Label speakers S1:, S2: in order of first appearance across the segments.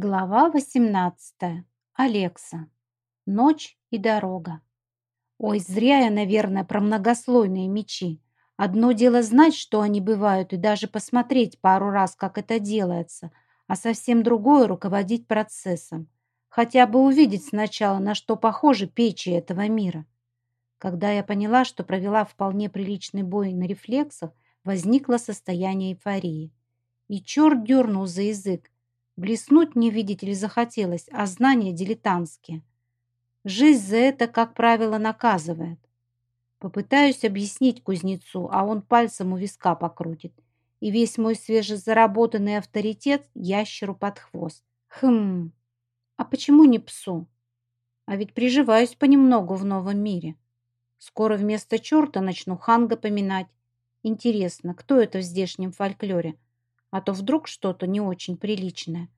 S1: Глава 18. Алекса. Ночь и дорога. Ой, зря я, наверное, про многослойные мечи. Одно дело знать, что они бывают, и даже посмотреть пару раз, как это делается, а совсем другое — руководить процессом. Хотя бы увидеть сначала, на что похожи печи этого мира. Когда я поняла, что провела вполне приличный бой на рефлексах, возникло состояние эйфории. И черт дернул за язык, Блеснуть мне, видите ли, захотелось, а знания дилетантские. Жизнь за это, как правило, наказывает. Попытаюсь объяснить кузнецу, а он пальцем у виска покрутит. И весь мой свежезаработанный авторитет ящеру под хвост. Хм, а почему не псу? А ведь приживаюсь понемногу в новом мире. Скоро вместо черта начну ханга поминать. Интересно, кто это в здешнем фольклоре? А то вдруг что-то не очень приличное.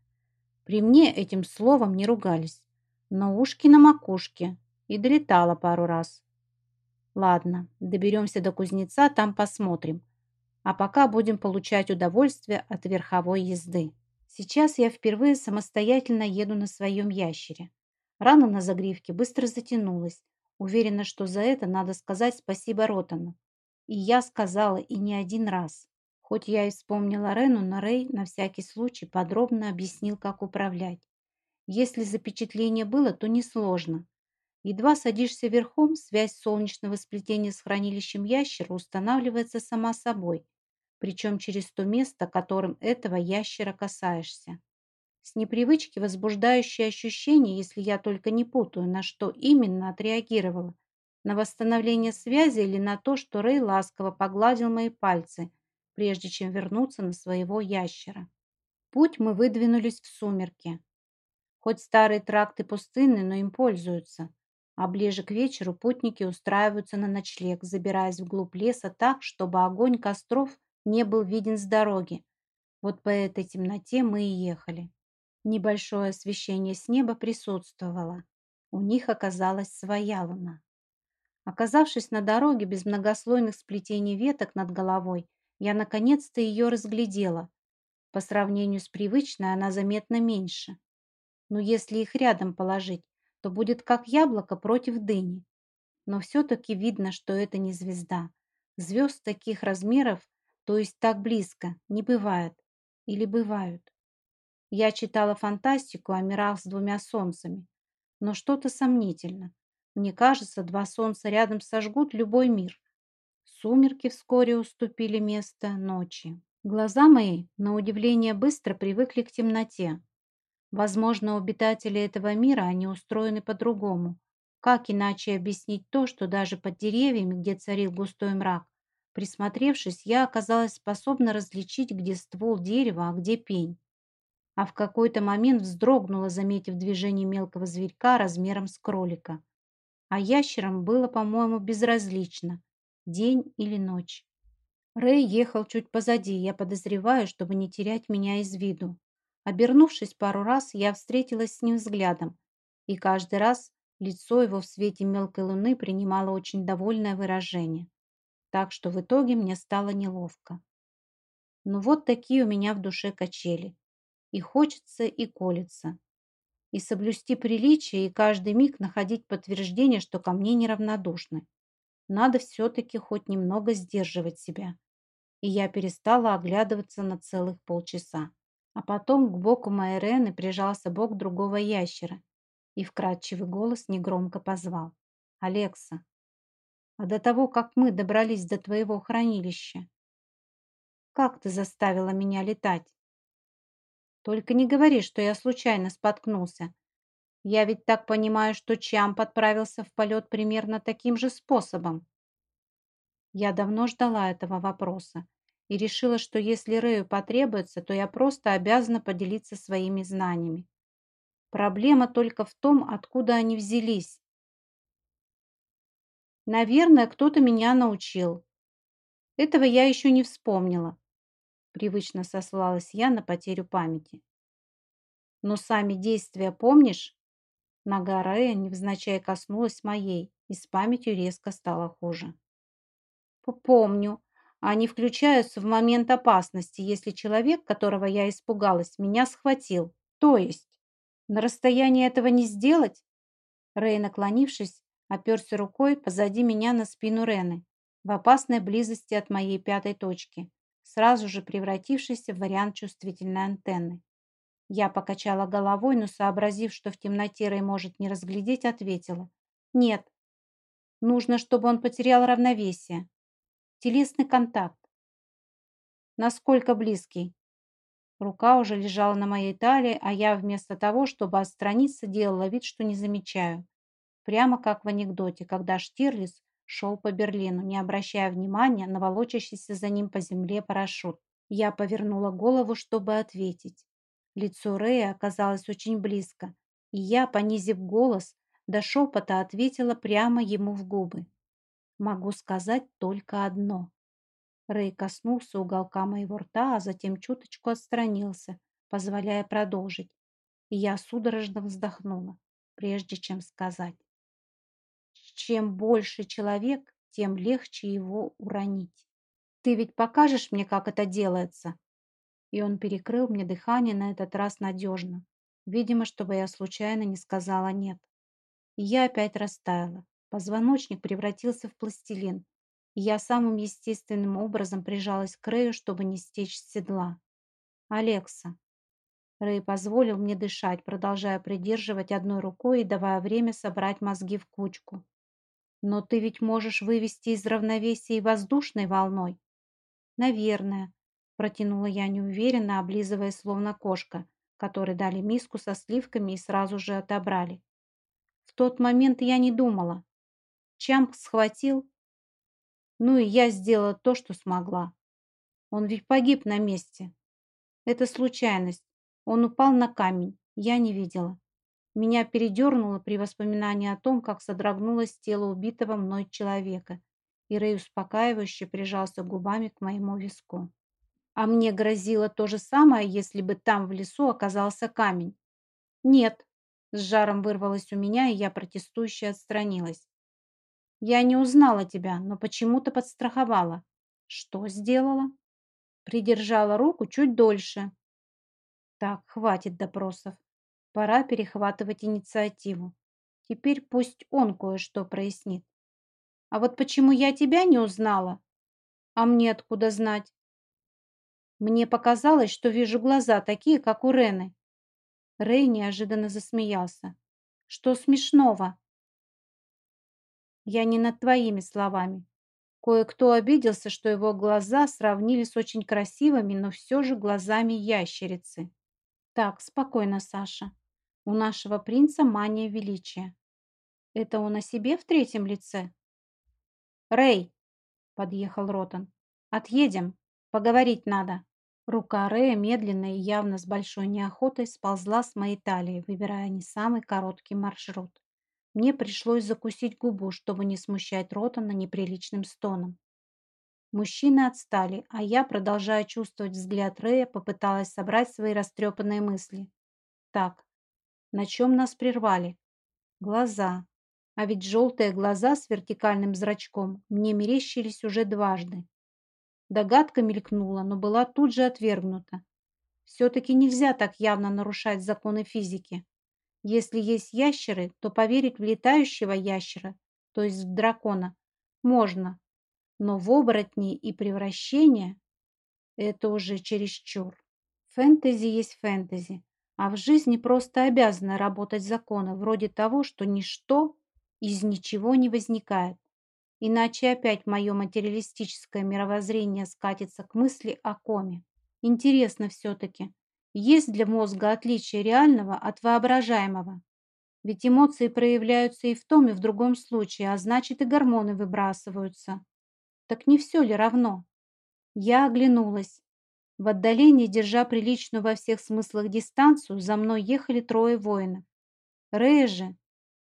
S1: При мне этим словом не ругались, но ушки на макушке и долетала пару раз. Ладно, доберемся до кузнеца, там посмотрим. А пока будем получать удовольствие от верховой езды. Сейчас я впервые самостоятельно еду на своем ящере. Рана на загривке быстро затянулась. Уверена, что за это надо сказать спасибо Ротану. И я сказала и не один раз. Хоть я и вспомнила Рену, но Рэй на всякий случай подробно объяснил, как управлять. Если запечатление было, то несложно. Едва садишься верхом, связь солнечного сплетения с хранилищем ящера устанавливается сама собой, причем через то место, которым этого ящера касаешься. С непривычки возбуждающее ощущение, если я только не путаю, на что именно отреагировала, на восстановление связи или на то, что Рэй ласково погладил мои пальцы – прежде чем вернуться на своего ящера. Путь мы выдвинулись в сумерки. Хоть старые тракты пустынны, но им пользуются. А ближе к вечеру путники устраиваются на ночлег, забираясь вглубь леса так, чтобы огонь костров не был виден с дороги. Вот по этой темноте мы и ехали. Небольшое освещение с неба присутствовало. У них оказалась своя луна. Оказавшись на дороге без многослойных сплетений веток над головой, я наконец-то ее разглядела. По сравнению с привычной она заметно меньше. Но если их рядом положить, то будет как яблоко против дыни. Но все-таки видно, что это не звезда. Звезд таких размеров, то есть так близко, не бывает. Или бывают. Я читала фантастику о мирах с двумя солнцами. Но что-то сомнительно. Мне кажется, два солнца рядом сожгут любой мир. Сумерки вскоре уступили место ночи. Глаза мои, на удивление, быстро привыкли к темноте. Возможно, обитатели этого мира, они устроены по-другому. Как иначе объяснить то, что даже под деревьями, где царил густой мрак, присмотревшись, я оказалась способна различить, где ствол дерева, а где пень. А в какой-то момент вздрогнула, заметив движение мелкого зверька размером с кролика. А ящерам было, по-моему, безразлично, день или ночь. Рэй ехал чуть позади, я подозреваю, чтобы не терять меня из виду. Обернувшись пару раз, я встретилась с ним взглядом, и каждый раз лицо его в свете мелкой луны принимало очень довольное выражение. Так что в итоге мне стало неловко. Но вот такие у меня в душе качели. И хочется, и колется. И соблюсти приличие, и каждый миг находить подтверждение, что ко мне неравнодушны надо все-таки хоть немного сдерживать себя. И я перестала оглядываться на целых полчаса. А потом к боку Майрены прижался бок другого ящера, и вкрадчивый голос негромко позвал. «Алекса, а до того, как мы добрались до твоего хранилища, как ты заставила меня летать? Только не говори, что я случайно споткнулся. Я ведь так понимаю, что Чамп отправился в полет примерно таким же способом. Я давно ждала этого вопроса и решила, что если Рэю потребуется, то я просто обязана поделиться своими знаниями. Проблема только в том, откуда они взялись. Наверное, кто-то меня научил. Этого я еще не вспомнила. Привычно сослалась я на потерю памяти. Но сами действия помнишь? Нога Рэя невзначай коснулась моей, и с памятью резко стало хуже. «Помню. Они включаются в момент опасности, если человек, которого я испугалась, меня схватил. То есть...» На расстоянии этого не сделать? Рэй, наклонившись, оперся рукой позади меня на спину Рены, в опасной близости от моей пятой точки, сразу же превратившейся в вариант чувствительной антенны. Я покачала головой, но, сообразив, что в темноте Рэй может не разглядеть, ответила. «Нет. Нужно, чтобы он потерял равновесие. Телесный контакт. Насколько близкий?» Рука уже лежала на моей талии, а я вместо того, чтобы отстраниться, делала вид, что не замечаю. Прямо как в анекдоте, когда Штирлиц шел по Берлину, не обращая внимания на волочащийся за ним по земле парашют. Я повернула голову, чтобы ответить. Лицо Рэя оказалось очень близко, и я, понизив голос, до шепота ответила прямо ему в губы. Могу сказать только одно. Рэй коснулся уголка моего рта, а затем чуточку отстранился, позволяя продолжить. И я судорожно вздохнула, прежде чем сказать. Чем больше человек, тем легче его уронить. Ты ведь покажешь мне, как это делается? И он перекрыл мне дыхание на этот раз надежно, видимо, чтобы я случайно не сказала «нет». И я опять растаяла. Позвоночник превратился в пластилин, и я самым естественным образом прижалась к Рэю, чтобы не стечь с седла. «Алекса». Рэй позволил мне дышать, продолжая придерживать одной рукой и давая время собрать мозги в кучку. Но ты ведь можешь вывести из равновесия и воздушной волной. Наверное, протянула я неуверенно, облизывая словно кошка, которой дали миску со сливками и сразу же отобрали. В тот момент я не думала. Чамп схватил. Ну и я сделала то, что смогла. Он ведь погиб на месте. Это случайность. Он упал на камень. Я не видела. Меня передернуло при воспоминании о том, как содрогнулось тело убитого мной человека, и Рэй успокаивающе прижался губами к моему виску. А мне грозило то же самое, если бы там в лесу оказался камень. «Нет», — с жаром вырвалось у меня, и я протестующе отстранилась. «Я не узнала тебя, но почему-то подстраховала». «Что сделала?» Придержала руку чуть дольше. «Так, хватит допросов. Пора перехватывать инициативу. Теперь пусть он кое-что прояснит. А вот почему я тебя не узнала? А мне откуда знать? Мне показалось, что вижу глаза такие, как у Рены. Рэй неожиданно засмеялся. Что смешного? Я не над твоими словами. Кое-кто обиделся, что его глаза сравнили с очень красивыми, но все же глазами ящерицы. Так, спокойно, Саша. У нашего принца мания величия. Это он о себе в третьем лице? Рэй, подъехал Ротан. Отъедем, поговорить надо. Рука Рэя медленно и явно с большой неохотой сползла с моей талии, выбирая не самый короткий маршрут. Мне пришлось закусить губу, чтобы не смущать Ротана неприличным стоном. Мужчины отстали, а я, продолжая чувствовать взгляд Рэя, попыталась собрать свои растрепанные мысли. Так, на чем нас прервали. Глаза. А ведь желтые глаза с вертикальным зрачком мне мерещились уже дважды. Догадка мелькнула, но была тут же отвергнута. Все-таки нельзя так явно нарушать законы физики. Если есть ящеры, то поверить в летающего ящера, то есть в дракона, можно. Но в оборотни и превращения – это уже чересчур. Фэнтези есть фэнтези, а в жизни просто обязаны работать законы, вроде того, что ничто из ничего не возникает. Иначе опять мое материалистическое мировоззрение скатится к мысли о коме. Интересно все-таки, есть для мозга отличие реального от воображаемого? Ведь эмоции проявляются и в том, и в другом случае, а значит и гормоны выбрасываются. Так не все ли равно? Я оглянулась. В отдалении, держа приличную во всех смыслах дистанцию, за мной ехали трое воинов. Рэя же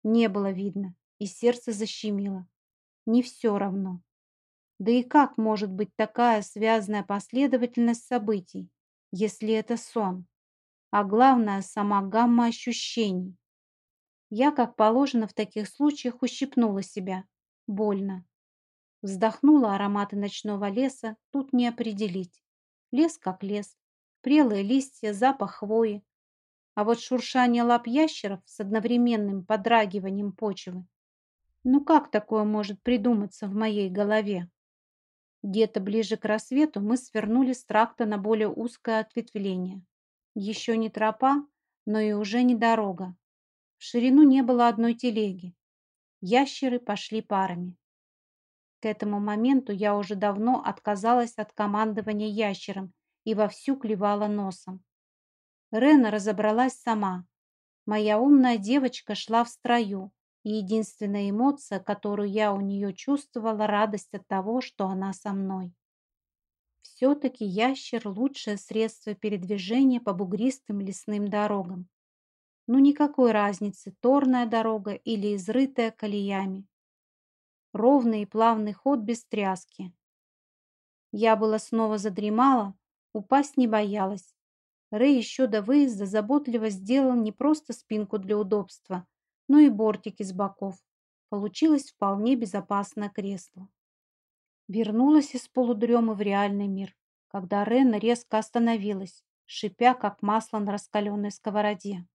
S1: не было видно, и сердце защемило. Не все равно. Да и как может быть такая связанная последовательность событий, если это сон? А главное, сама гамма ощущений. Я, как положено в таких случаях, ущипнула себя. Больно. Вздохнула ароматы ночного леса, тут не определить. Лес как лес. Прелые листья, запах хвои. А вот шуршание лап ящеров с одновременным подрагиванием почвы ну как такое может придуматься в моей голове? Где-то ближе к рассвету мы свернули с тракта на более узкое ответвление. Еще не тропа, но и уже не дорога. В ширину не было одной телеги. Ящеры пошли парами. К этому моменту я уже давно отказалась от командования ящером и вовсю клевала носом. Рена разобралась сама. Моя умная девочка шла в строю, и единственная эмоция, которую я у нее чувствовала, радость от того, что она со мной. Все-таки ящер – лучшее средство передвижения по бугристым лесным дорогам. Ну никакой разницы, торная дорога или изрытая колеями. Ровный и плавный ход без тряски. Я была снова задремала, упасть не боялась. Рэй еще до выезда заботливо сделал не просто спинку для удобства, но и бортики с боков. Получилось вполне безопасное кресло. Вернулась из полудремы в реальный мир, когда Рена резко остановилась, шипя, как масло на раскаленной сковороде.